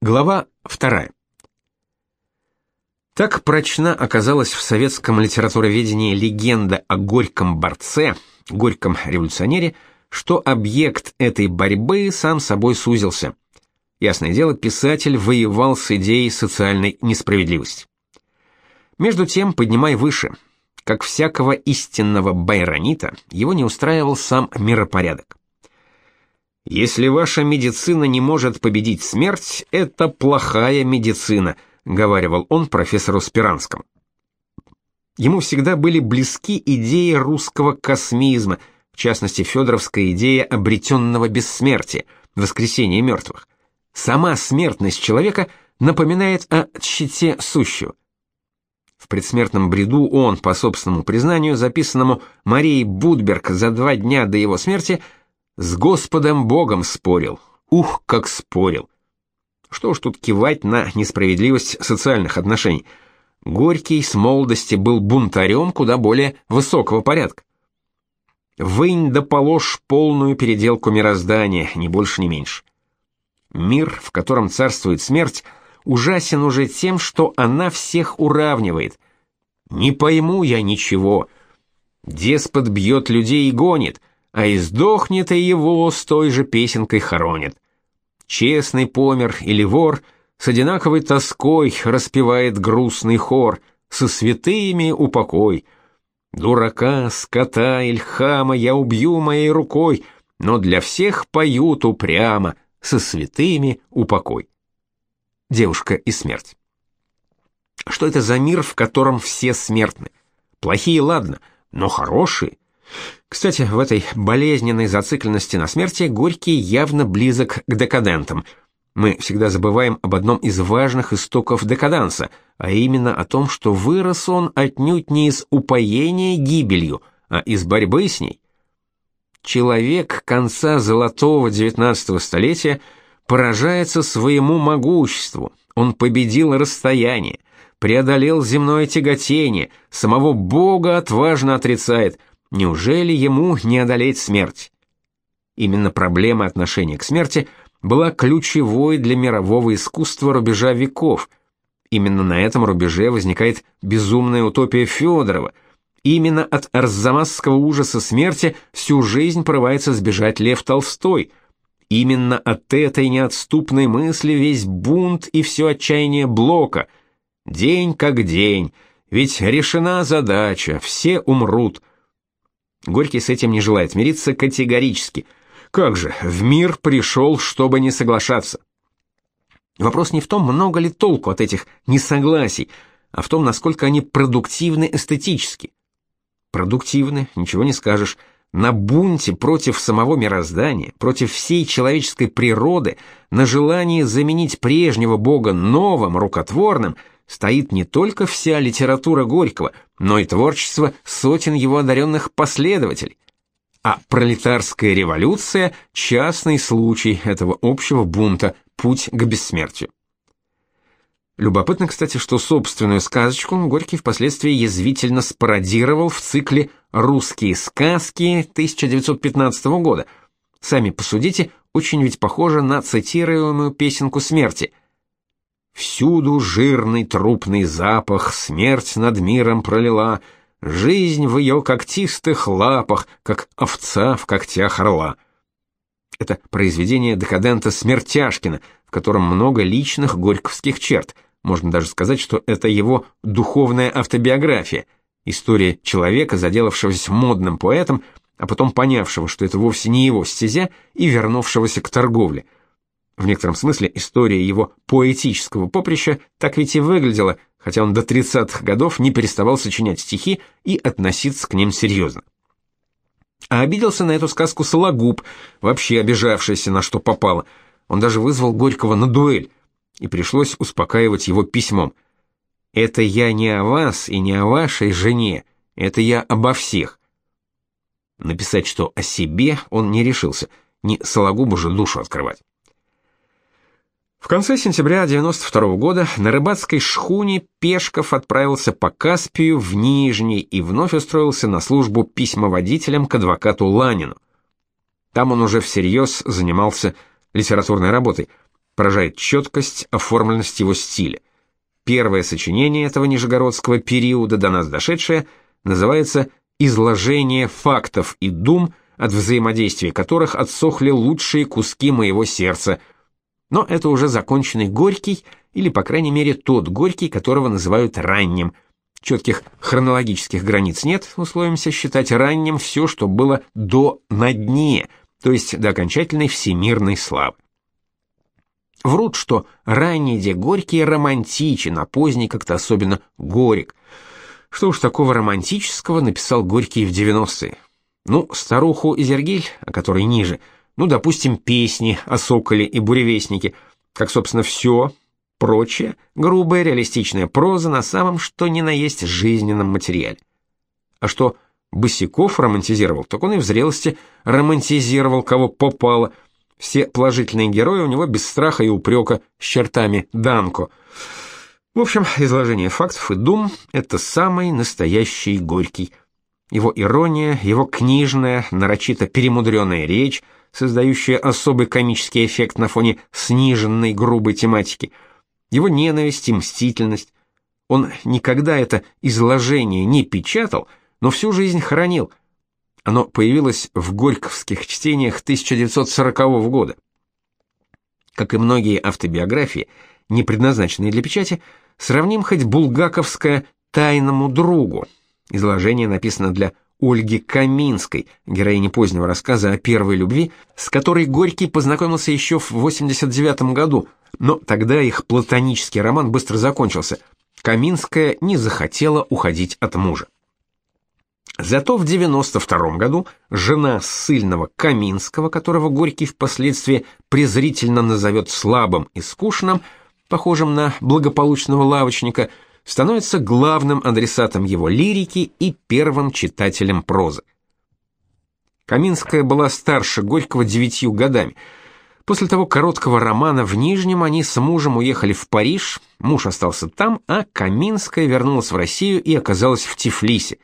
Глава вторая. Так прочна оказалась в советском литературоведении легенда о горьком борце, горьком революционере, что объект этой борьбы сам собой сузился. Ясное дело, писатель воевал с идеей социальной несправедливости. Между тем, поднимай выше. Как всякого истинного байронита, его не устраивал сам миропорядок. Если ваша медицина не может победить смерть, это плохая медицина, говаривал он профессору Спиранскому. Ему всегда были близки идеи русского космизма, в частности, федоровская идея обретенного бессмертия, воскресения мертвых. Сама смертность человека напоминает о щите сущего. В предсмертном бреду он, по собственному признанию, записанному Марией Будберг за два дня до его смерти, с Господом Богом спорил. Ух, как спорил. Что ж тут кивать на несправедливость социальных отношений? Горький с молодости был бунтарем куда более высокого порядка. Вынь да положь полную переделку мироздания, ни больше, ни меньше. Мир, в котором царствует смерть, ужасен уже тем, что она всех уравнивает. Не пойму я ничего. Деспот бьет людей и гонит, а издохнет и его с той же песенкой хоронит. Честный помер или вор с одинаковой тоской распевает грустный хор, со святыми упокой. Дурака, скота, ильхама я убью моей рукой, но для всех поют упрямо, со святыми упокой. Девушка и смерть. Что это за мир, в котором все смертны? Плохие, ладно, но хорошие — кстати, в этой болезненной зацикленности на смерти Горький явно близок к декадентам. Мы всегда забываем об одном из важных истоков декаданса, а именно о том, что вырос он отнюдь не из упоения гибелью, а из борьбы с ней. Человек конца золотого XIX столетия поражается своему могуществу. Он победил расстояние, преодолел земное тяготение, самого Бога отважно отрицает – Неужели ему не одолеть смерть? Именно проблема отношения к смерти была ключевой для мирового искусства рубежа веков. Именно на этом рубеже возникает безумная утопия Федорова. Именно от арзамасского ужаса смерти всю жизнь порывается сбежать Лев Толстой. Именно от этой неотступной мысли весь бунт и все отчаяние Блока. День как день, ведь решена задача, все умрут. Горький с этим не желает мириться категорически. Как же, в мир пришел, чтобы не соглашаться. Вопрос не в том, много ли толку от этих несогласий, а в том, насколько они продуктивны эстетически. Продуктивны, ничего не скажешь. На бунте против самого мироздания, против всей человеческой природы, на желании заменить прежнего бога новым, рукотворным – стоит не только вся литература Горького, но и творчество сотен его одаренных последователей. А пролетарская революция – частный случай этого общего бунта, путь к бессмертию. Любопытно, кстати, что собственную сказочку Горький впоследствии язвительно спародировал в цикле «Русские сказки» 1915 года. Сами посудите, очень ведь похоже на цитируемую песенку смерти – Всюду жирный трупный запах смерть над миром пролила, жизнь в ее когтистых лапах, как овца в когтях орла. Это произведение декадента Смертяшкина, в котором много личных горьковских черт. Можно даже сказать, что это его духовная автобиография, история человека, заделавшегося модным поэтом, а потом понявшего, что это вовсе не его стезя, и вернувшегося к торговле – в некотором смысле история его поэтического поприща так ведь и выглядела, хотя он до 30-х годов не переставал сочинять стихи и относиться к ним серьезно. А обиделся на эту сказку Сологуб, вообще обижавшийся на что попало. Он даже вызвал Горького на дуэль, и пришлось успокаивать его письмом. «Это я не о вас и не о вашей жене, это я обо всех». Написать, что о себе он не решился, не Сологубу же душу открывать. В конце сентября 92 -го года на рыбацкой шхуне Пешков отправился по Каспию в Нижний и вновь устроился на службу письмоводителем к адвокату Ланину. Там он уже всерьез занимался литературной работой. поражает четкость, оформленность его стиля. Первое сочинение этого нижегородского периода, до нас дошедшее, называется «Изложение фактов и дум», от взаимодействия которых отсохли лучшие куски моего сердца. Но это уже законченный Горький, или, по крайней мере, тот Горький, которого называют ранним. Четких хронологических границ нет, условимся считать ранним все, что было до «на дне», то есть до окончательной всемирной славы. Врут, что ранний де Горький романтичен, а поздний как-то особенно горек. Что уж такого романтического написал Горький в 90-е. Ну, старуху Изергиль, о которой ниже, ну, допустим, песни о соколе и буревестнике, как, собственно, все прочее, грубая реалистичная проза на самом что ни на есть жизненном материале. А что Босиков романтизировал, так он и в зрелости романтизировал, кого попало – все положительные герои у него без страха и упрека, с чертами Данко. В общем, изложение фактов и дум — это самый настоящий Горький. Его ирония, его книжная, нарочито перемудренная речь, создающая особый комический эффект на фоне сниженной грубой тематики, его ненависть и мстительность. Он никогда это изложение не печатал, но всю жизнь хранил — оно появилось в горьковских чтениях 1940 года. Как и многие автобиографии, не предназначенные для печати, сравним хоть булгаковское «Тайному другу». Изложение написано для Ольги Каминской, героини позднего рассказа о первой любви, с которой Горький познакомился еще в 89 году, но тогда их платонический роман быстро закончился. Каминская не захотела уходить от мужа. Зато в 92 году жена ссыльного Каминского, которого Горький впоследствии презрительно назовет слабым и скучным, похожим на благополучного лавочника, становится главным адресатом его лирики и первым читателем прозы. Каминская была старше Горького девятью годами. После того короткого романа в Нижнем они с мужем уехали в Париж, муж остался там, а Каминская вернулась в Россию и оказалась в Тифлисе.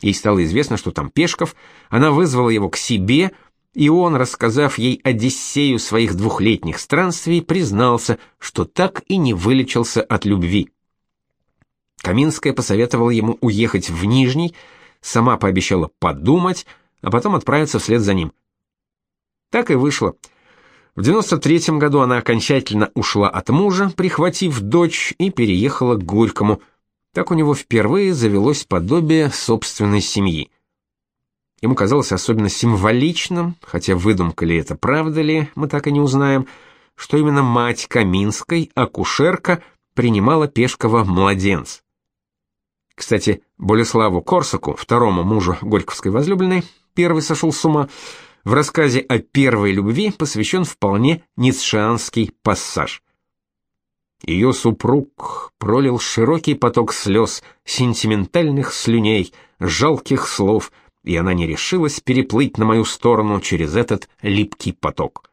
Ей стало известно, что там Пешков, она вызвала его к себе, и он, рассказав ей Одиссею своих двухлетних странствий, признался, что так и не вылечился от любви. Каминская посоветовала ему уехать в Нижний, сама пообещала подумать, а потом отправиться вслед за ним. Так и вышло. В 93 году она окончательно ушла от мужа, прихватив дочь, и переехала к Горькому – так у него впервые завелось подобие собственной семьи. Ему казалось особенно символичным, хотя выдумка ли это, правда ли, мы так и не узнаем, что именно мать Каминской, акушерка, принимала Пешкова младенца. Кстати, Болеславу Корсаку, второму мужу Горьковской возлюбленной, первый сошел с ума, в рассказе о первой любви посвящен вполне ницшеанский пассаж. Ее супруг пролил широкий поток слез, сентиментальных слюней, жалких слов, и она не решилась переплыть на мою сторону через этот липкий поток.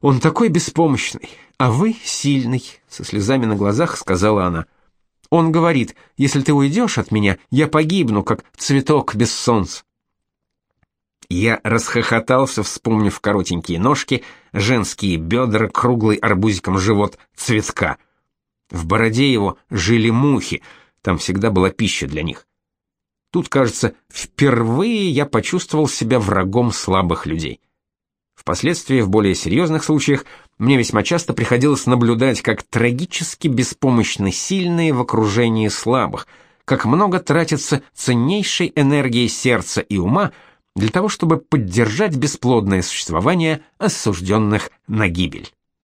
Он такой беспомощный, а вы сильный, со слезами на глазах сказала она. Он говорит: "Если ты уйдешь от меня, я погибну, как цветок без солнца". Я расхохотался, вспомнив коротенькие ножки, женские бедра, круглый арбузиком живот цветка. В бороде его жили мухи, там всегда была пища для них. Тут, кажется, впервые я почувствовал себя врагом слабых людей. Впоследствии, в более серьезных случаях, мне весьма часто приходилось наблюдать, как трагически беспомощны сильные в окружении слабых, как много тратится ценнейшей энергии сердца и ума, для того, чтобы поддержать бесплодное существование осужденных на гибель.